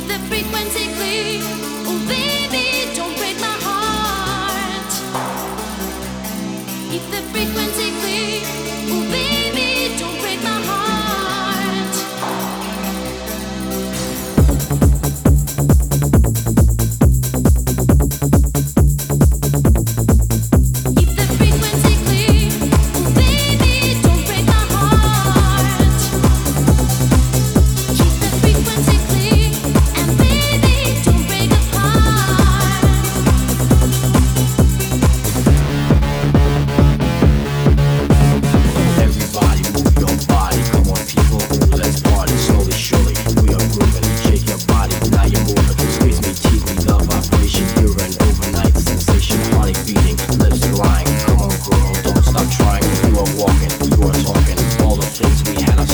the frequency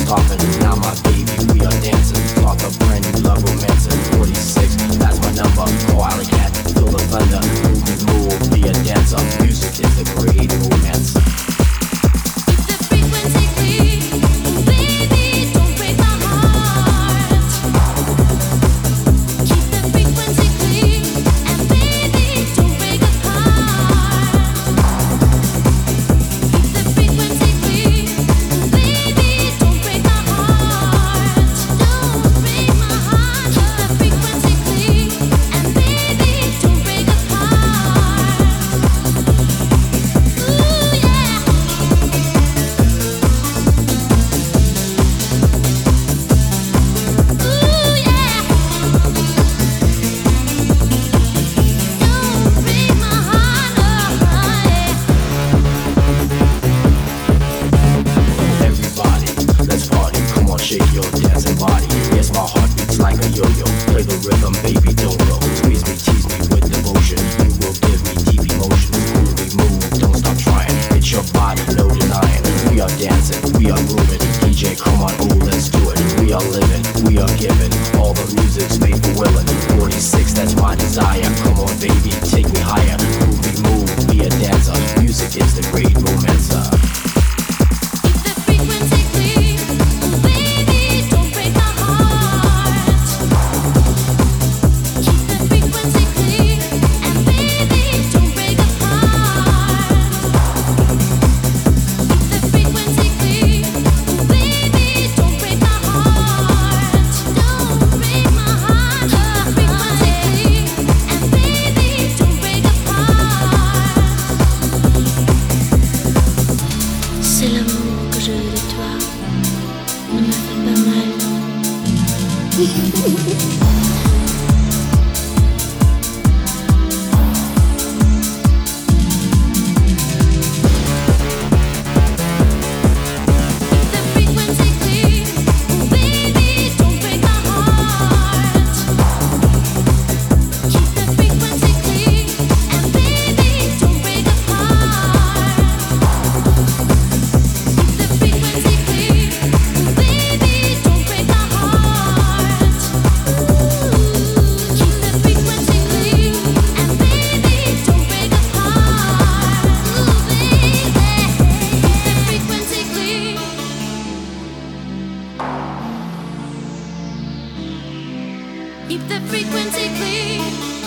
coffin. baby, don't go. Squeeze me, tease me with devotion. You will give me deep emotion. Groovy move, don't stop trying. It's your body loaded iron. We are dancing, we are moving. DJ, come on, oh, let's do it. We are living, we are giving. All the music's made for willing. 46, that's my desire. Come on, baby, し。い Keep the frequency clean.